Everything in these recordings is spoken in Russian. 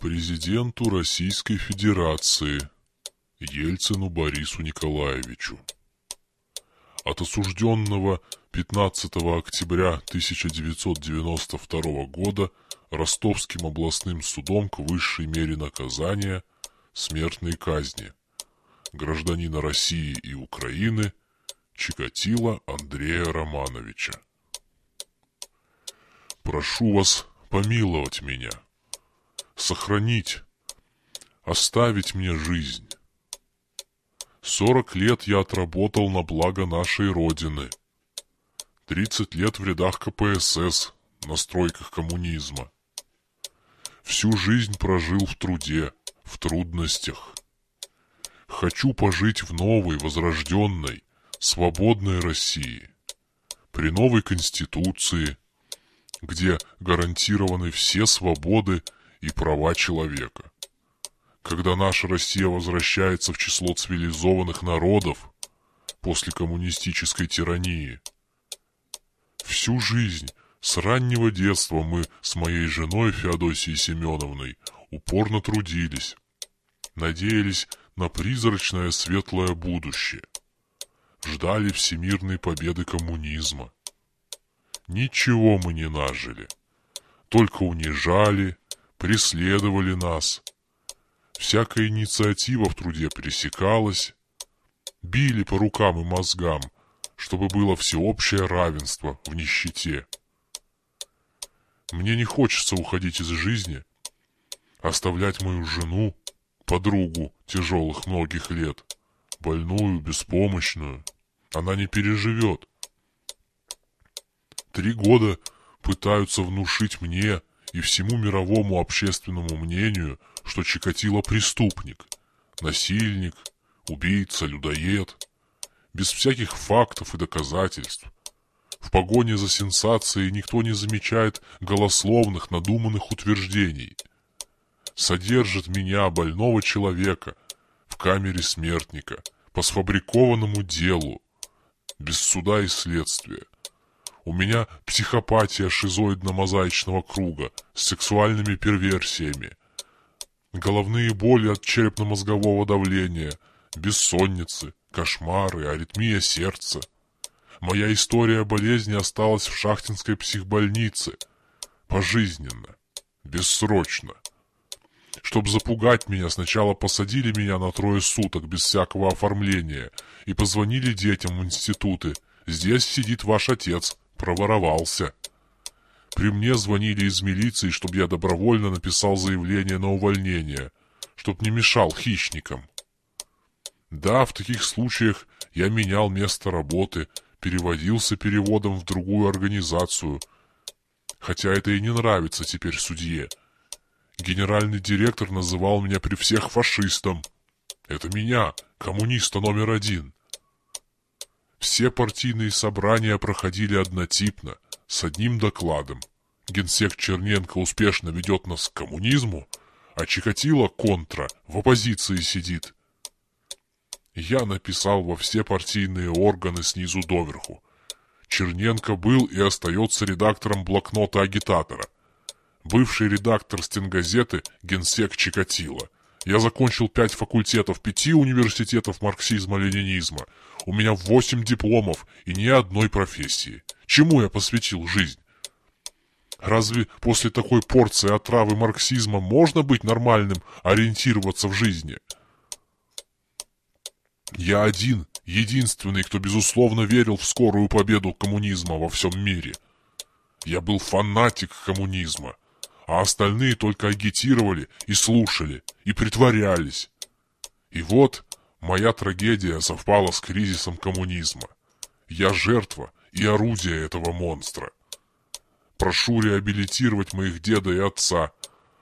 Президенту Российской Федерации Ельцину Борису Николаевичу. От осужденного 15 октября 1992 года Ростовским областным судом к высшей мере наказания смертной казни гражданина России и Украины Чикатила Андрея Романовича. Прошу вас помиловать меня, сохранить, оставить мне жизнь. Сорок лет я отработал на благо нашей Родины. Тридцать лет в рядах КПСС, на стройках коммунизма. Всю жизнь прожил в труде, в трудностях. Хочу пожить в новой, возрожденной, свободной России. При новой Конституции, где гарантированы все свободы и права человека. Когда наша Россия возвращается в число цивилизованных народов после коммунистической тирании. Всю жизнь, с раннего детства мы с моей женой Феодосией Семеновной упорно трудились, надеялись на призрачное светлое будущее, ждали всемирной победы коммунизма. Ничего мы не нажили. Только унижали, преследовали нас. Всякая инициатива в труде пресекалась. Били по рукам и мозгам, чтобы было всеобщее равенство в нищете. Мне не хочется уходить из жизни, оставлять мою жену, подругу тяжелых многих лет, больную, беспомощную. Она не переживет. Три года пытаются внушить мне и всему мировому общественному мнению, что Чикатило преступник, насильник, убийца, людоед, без всяких фактов и доказательств. В погоне за сенсацией никто не замечает голословных, надуманных утверждений. Содержит меня, больного человека, в камере смертника, по сфабрикованному делу, без суда и следствия. У меня психопатия шизоидно-мозаичного круга с сексуальными перверсиями. Головные боли от черепно-мозгового давления, бессонницы, кошмары, аритмия сердца. Моя история болезни осталась в шахтинской психбольнице. Пожизненно. Бессрочно. Чтоб запугать меня, сначала посадили меня на трое суток без всякого оформления и позвонили детям в институты. Здесь сидит ваш отец, проворовался. При мне звонили из милиции, чтобы я добровольно написал заявление на увольнение, чтоб не мешал хищникам. Да, в таких случаях я менял место работы, переводился переводом в другую организацию. Хотя это и не нравится теперь судье. Генеральный директор называл меня при всех фашистом. Это меня, коммуниста номер один. Все партийные собрания проходили однотипно, с одним докладом. Генсек Черненко успешно ведет нас к коммунизму, а Чикатило контра в оппозиции сидит. Я написал во все партийные органы снизу доверху. Черненко был и остается редактором блокнота агитатора. Бывший редактор стенгазеты генсек Чикатило. Я закончил пять факультетов пяти университетов марксизма-ленинизма. У меня восемь дипломов и ни одной профессии. Чему я посвятил жизнь? Разве после такой порции отравы марксизма можно быть нормальным, ориентироваться в жизни? Я один, единственный, кто безусловно верил в скорую победу коммунизма во всем мире. Я был фанатик коммунизма, а остальные только агитировали и слушали, и притворялись. И вот моя трагедия совпала с кризисом коммунизма. Я жертва и орудие этого монстра. Прошу реабилитировать моих деда и отца,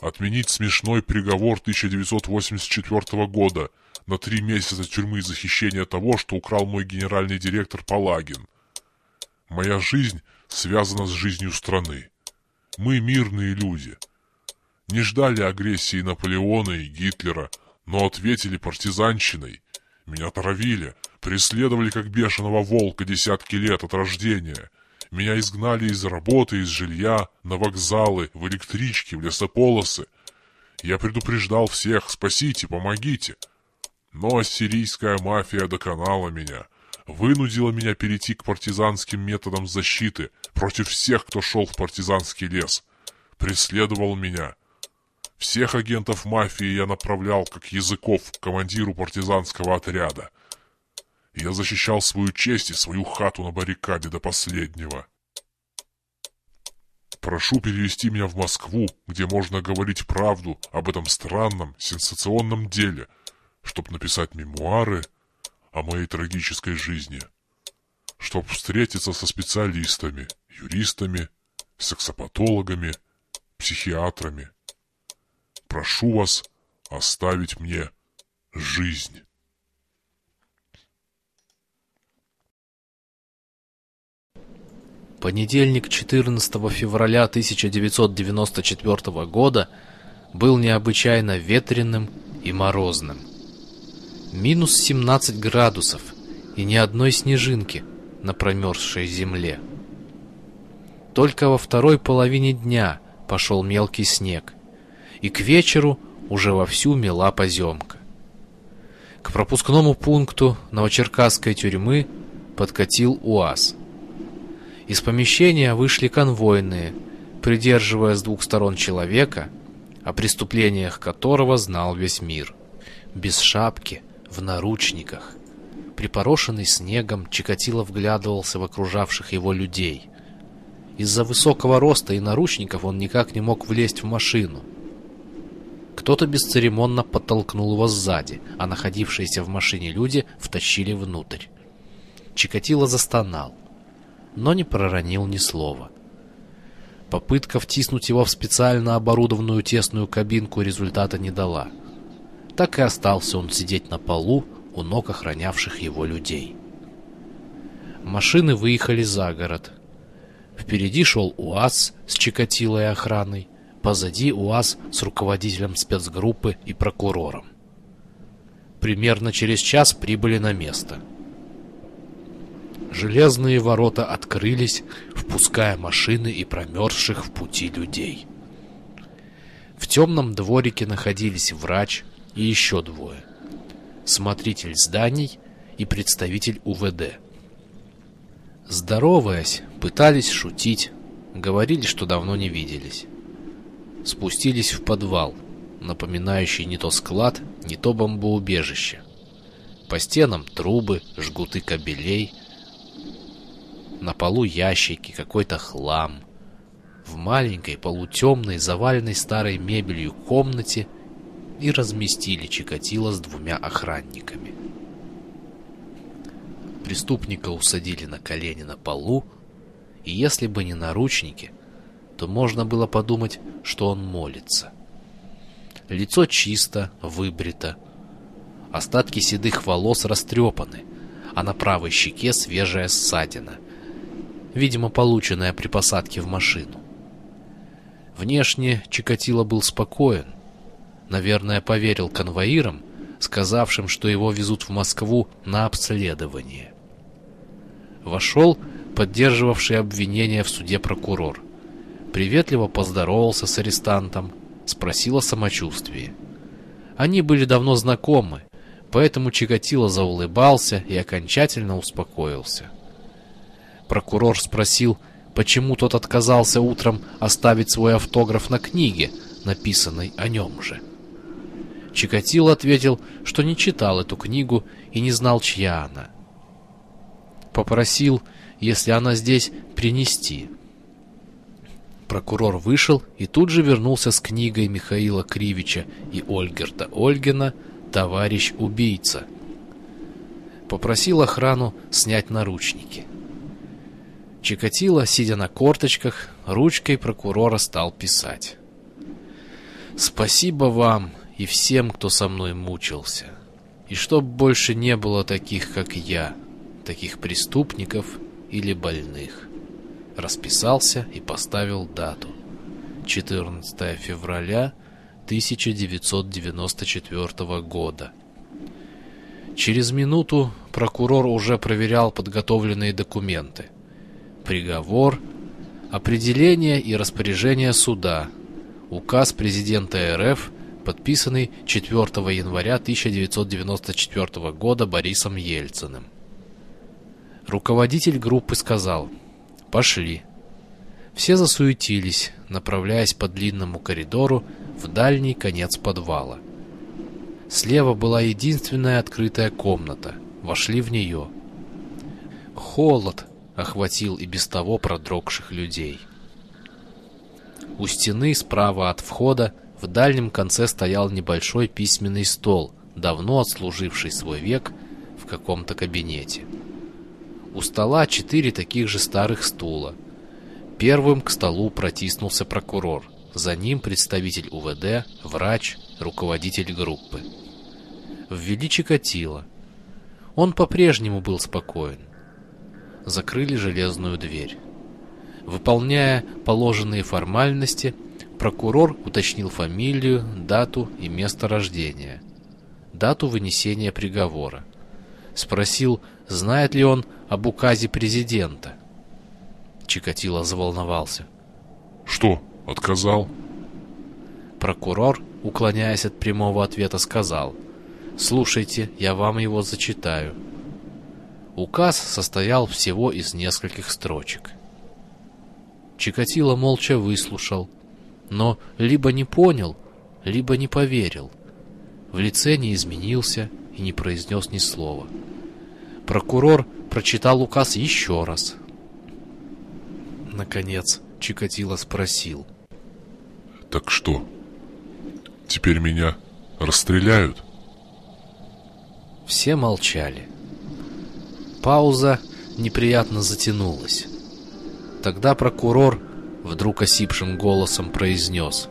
отменить смешной приговор 1984 года – на три месяца тюрьмы за хищение того, что украл мой генеральный директор Палагин. Моя жизнь связана с жизнью страны. Мы мирные люди. Не ждали агрессии Наполеона и Гитлера, но ответили партизанщиной. Меня травили, преследовали как бешеного волка десятки лет от рождения. Меня изгнали из работы, из жилья, на вокзалы, в электрички, в лесополосы. Я предупреждал всех, спасите, помогите. Но ассирийская мафия доконала меня, вынудила меня перейти к партизанским методам защиты против всех, кто шел в партизанский лес. Преследовал меня. Всех агентов мафии я направлял, как языков, к командиру партизанского отряда. Я защищал свою честь и свою хату на баррикаде до последнего. Прошу перевести меня в Москву, где можно говорить правду об этом странном, сенсационном деле, чтобы написать мемуары о моей трагической жизни, чтобы встретиться со специалистами, юристами, сексопатологами, психиатрами. Прошу вас оставить мне жизнь. Понедельник 14 февраля 1994 года был необычайно ветреным и морозным. Минус 17 градусов и ни одной снежинки на промерзшей земле. Только во второй половине дня пошел мелкий снег, и к вечеру уже вовсю мела поземка. К пропускному пункту Новочеркасской тюрьмы подкатил УАЗ – из помещения вышли конвойные, придерживая с двух сторон человека, о преступлениях которого знал весь мир. Без шапки, в наручниках. Припорошенный снегом, Чикатило вглядывался в окружавших его людей. Из-за высокого роста и наручников он никак не мог влезть в машину. Кто-то бесцеремонно подтолкнул его сзади, а находившиеся в машине люди втащили внутрь. Чикатило застонал но не проронил ни слова. Попытка втиснуть его в специально оборудованную тесную кабинку результата не дала. Так и остался он сидеть на полу у ног охранявших его людей. Машины выехали за город. Впереди шел УАЗ с Чикатилой охраной, позади УАЗ с руководителем спецгруппы и прокурором. Примерно через час прибыли на место – Железные ворота открылись, впуская машины и промерзших в пути людей. В темном дворике находились врач и еще двое. Смотритель зданий и представитель УВД. Здороваясь, пытались шутить, говорили, что давно не виделись. Спустились в подвал, напоминающий не то склад, не то бомбоубежище. По стенам трубы, жгуты кабелей, на полу ящики, какой-то хлам. В маленькой, полутемной, заваленной старой мебелью комнате и разместили Чикатило с двумя охранниками. Преступника усадили на колени на полу, и если бы не наручники, то можно было подумать, что он молится. Лицо чисто, выбрито. Остатки седых волос растрепаны, а на правой щеке свежая ссадина — видимо, полученная при посадке в машину. Внешне Чикатило был спокоен. Наверное, поверил конвоирам, сказавшим, что его везут в Москву на обследование. Вошел поддерживавший обвинение в суде прокурор. Приветливо поздоровался с арестантом, спросил о самочувствии. Они были давно знакомы, поэтому Чикатило заулыбался и окончательно успокоился. Прокурор спросил, почему тот отказался утром оставить свой автограф на книге, написанной о нем же. Чикатило ответил, что не читал эту книгу и не знал, чья она. Попросил, если она здесь, принести. Прокурор вышел и тут же вернулся с книгой Михаила Кривича и Ольгерта Ольгина «Товарищ убийца». Попросил охрану снять наручники. Чикатило, сидя на корточках, ручкой прокурора стал писать. «Спасибо вам и всем, кто со мной мучился. И чтоб больше не было таких, как я, таких преступников или больных». Расписался и поставил дату. 14 февраля 1994 года. Через минуту прокурор уже проверял подготовленные документы – приговор, определение и распоряжение суда, указ президента РФ подписанный 4 января 1994 года Борисом Ельциным. Руководитель группы сказал «Пошли». Все засуетились, направляясь по длинному коридору в дальний конец подвала. Слева была единственная открытая комната. Вошли в нее. Холод охватил и без того продрогших людей. У стены справа от входа в дальнем конце стоял небольшой письменный стол, давно отслуживший свой век в каком-то кабинете. У стола четыре таких же старых стула. Первым к столу протиснулся прокурор, за ним представитель УВД, врач, руководитель группы. Ввели Чикатило. Он по-прежнему был спокоен. Закрыли железную дверь. Выполняя положенные формальности, прокурор уточнил фамилию, дату и место рождения. Дату вынесения приговора. Спросил, знает ли он об указе президента. Чикатило заволновался. Что, отказал? Прокурор, уклоняясь от прямого ответа, сказал — Слушайте, я вам его зачитаю. Указ состоял всего из нескольких строчек. Чикатило молча выслушал, но либо не понял, либо не поверил. В лице не изменился и не произнес ни слова. Прокурор прочитал указ еще раз. Наконец Чикатило спросил. «Так что, теперь меня расстреляют?» Все молчали. Пауза неприятно затянулась. Тогда прокурор вдруг осипшим голосом произнес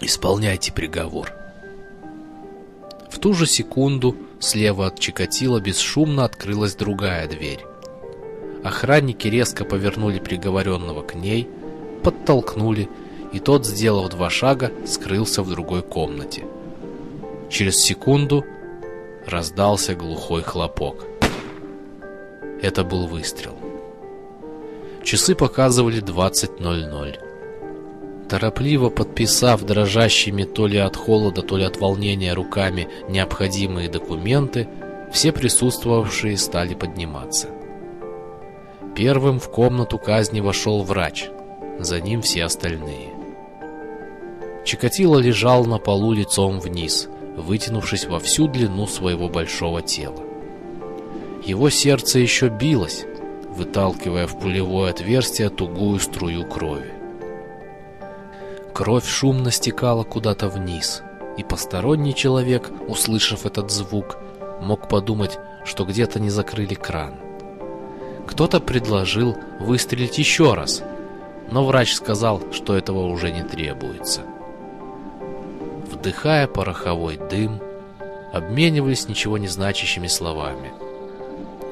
«Исполняйте приговор». В ту же секунду слева от Чикатила бесшумно открылась другая дверь. Охранники резко повернули приговоренного к ней, подтолкнули, и тот, сделав два шага, скрылся в другой комнате. Через секунду раздался глухой хлопок. Это был выстрел. Часы показывали 20.00. Торопливо подписав дрожащими то ли от холода, то ли от волнения руками необходимые документы, все присутствовавшие стали подниматься. Первым в комнату казни вошел врач, за ним все остальные. Чикатило лежал на полу лицом вниз, вытянувшись во всю длину своего большого тела. Его сердце еще билось, выталкивая в пулевое отверстие тугую струю крови. Кровь шумно стекала куда-то вниз, и посторонний человек, услышав этот звук, мог подумать, что где-то не закрыли кран. Кто-то предложил выстрелить еще раз, но врач сказал, что этого уже не требуется вдыхая пороховой дым, обменивались ничего не значащими словами.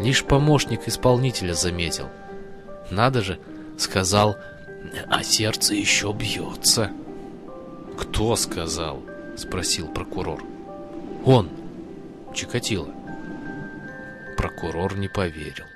Лишь помощник исполнителя заметил. «Надо же!» — сказал, «а сердце еще бьется». «Кто сказал?» — спросил прокурор. «Он, Чикатило». Прокурор не поверил.